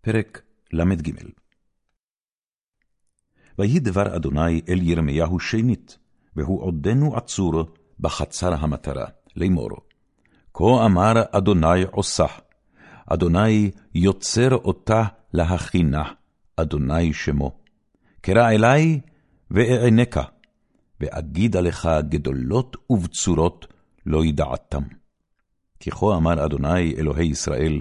פרק ל"ג ויהי דבר אדוני אל ירמיהו שנית, והוא עודנו עצור בחצר המטרה, לאמור. כה אמר אדוני עושה, אדוני יוצר אותה להכינה, אדוני שמו. קרא אלי ואענקה, ואגידה לך גדולות ובצורות לא ידעתם. כי כה אמר אדוני אלוהי ישראל,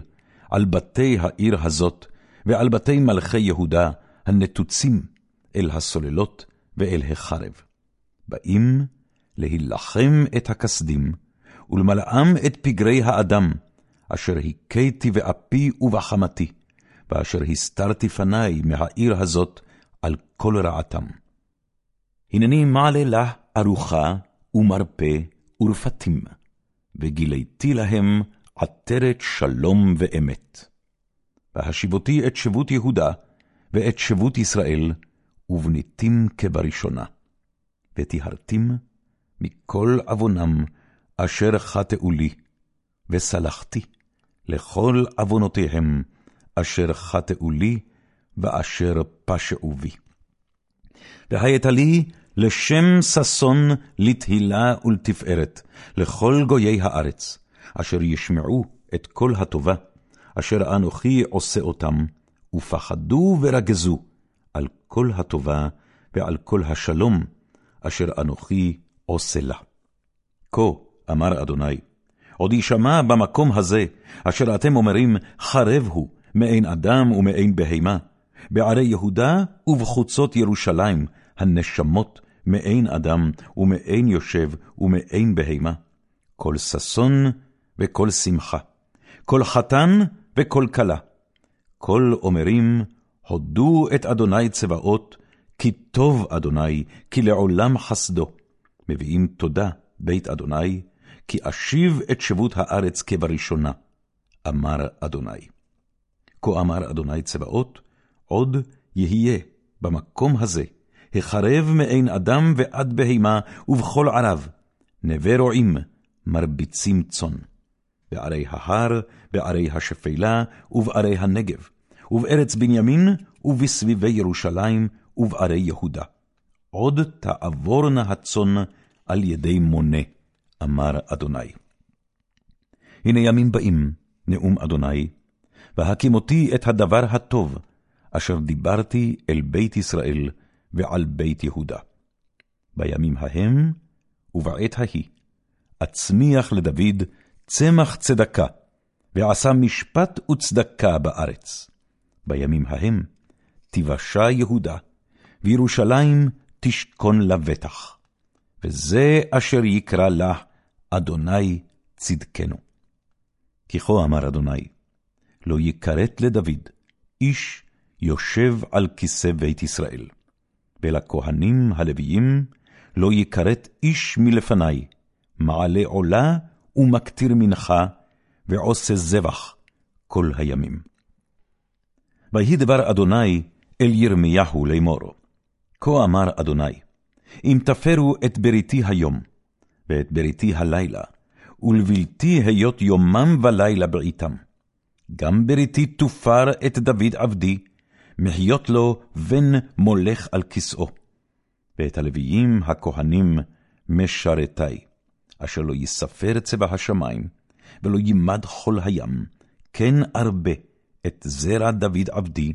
על בתי העיר הזאת, ועל בתי מלכי יהודה הנתוצים אל הסוללות ואל החרב. באים להילחם את הכסדים, ולמלאם את פגרי האדם, אשר הכיתי באפי ובחמתי, ואשר הסתרתי פני מהעיר הזאת על כל רעתם. הנני מעלה לה ארוחה ומרפא ורפתים, וגיליתי להם עטרת שלום ואמת. והשיבותי את שבות יהודה, ואת שבות ישראל, ובניתים כבראשונה. וטיהרתים מכל עוונם אשר חטאו לי, וסלחתי לכל עוונותיהם אשר חטאו לי, ואשר פשעו בי. והיית לי לשם ששון לתהילה ולתפארת, לכל גויי הארץ, אשר ישמעו את כל הטובה, אשר אנוכי עושה אותם, ופחדו ורגזו על כל הטובה ועל כל השלום, אשר אנוכי עושה לה. כה אמר אדוני, עוד יישמע במקום הזה, אשר אתם אומרים, חרב הוא, מעין אדם ומעין בהמה, בערי יהודה ובחוצות ירושלים, הנשמות מעין אדם ומעין יושב ומעין בהמה. כל ששון וכל שמחה, כל חתן וכל כלה. כל אומרים, הודו את אדוני צבאות, כי טוב אדוני, כי לעולם חסדו. מביאים תודה בית אדוני, כי אשיב את שבות הארץ כבראשונה, אמר אדוני. כה אמר אדוני צבאות, עוד יהיה במקום הזה, החרב מעין אדם ועד בהמה, ובכל ערב, נווה רועים, מרביצים צאן. בערי ההר, בערי השפלה, ובערי הנגב, ובארץ בנימין, ובסביבי ירושלים, ובערי יהודה. עוד תעבורנה הצאן על ידי מונה, אמר אדוני. הנה ימים באים, נאום אדוני, והקימותי את הדבר הטוב, אשר דיברתי אל בית ישראל ועל בית יהודה. בימים ההם ובעת ההיא, אצמיח לדוד צמח צדקה, ועשה משפט וצדקה בארץ. בימים ההם תיוושע יהודה, וירושלים תשכון לבטח. וזה אשר יקרא לה אדוני צדקנו. כי כה אמר אדוני, לא יכרת לדוד, איש יושב על כיסא בית ישראל. ולכהנים הלוויים לא יכרת איש מלפני, מעלה עולה ומקטיר מנחה, ועושה זבח כל הימים. ויהי דבר אדוני אל ירמיהו לאמור, כה אמר אדוני, אם תפרו את בריתי היום, ואת בריתי הלילה, ולבלתי היות יומם ולילה בעיתם. גם בריתי תופר את דוד עבדי, מחיות לו בן מולך על כסאו. ואת הלוויים הכהנים משרתי, אשר לא יספר צבע השמים, ולא יימד חול הים, כן ארבה את זרע דוד עבדי,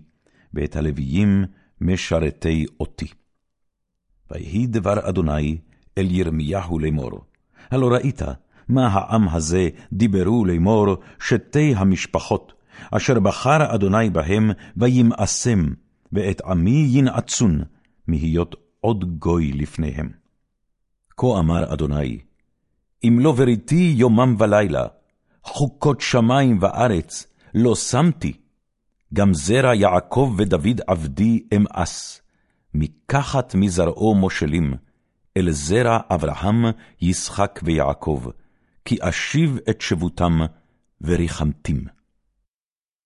ואת הלוויים משרתי אותי. ויהי דבר אדוני אל ירמיהו לאמור, הלא ראית מה העם הזה דיברו לאמור שתי המשפחות, אשר בחר אדוני בהם, וימאסם, ואת עמי ינעצון, מהיות עוד גוי לפניהם. כה אמר אדוני, אם לא בריתי יומם ולילה, חוקות שמים וארץ, לא שמתי, גם זרע יעקב ודוד עבדי אמאס, מקחת מזרעו מושלים, אל זרע אברהם, ישחק ויעקב, כי אשיב את שבותם וריחמתים.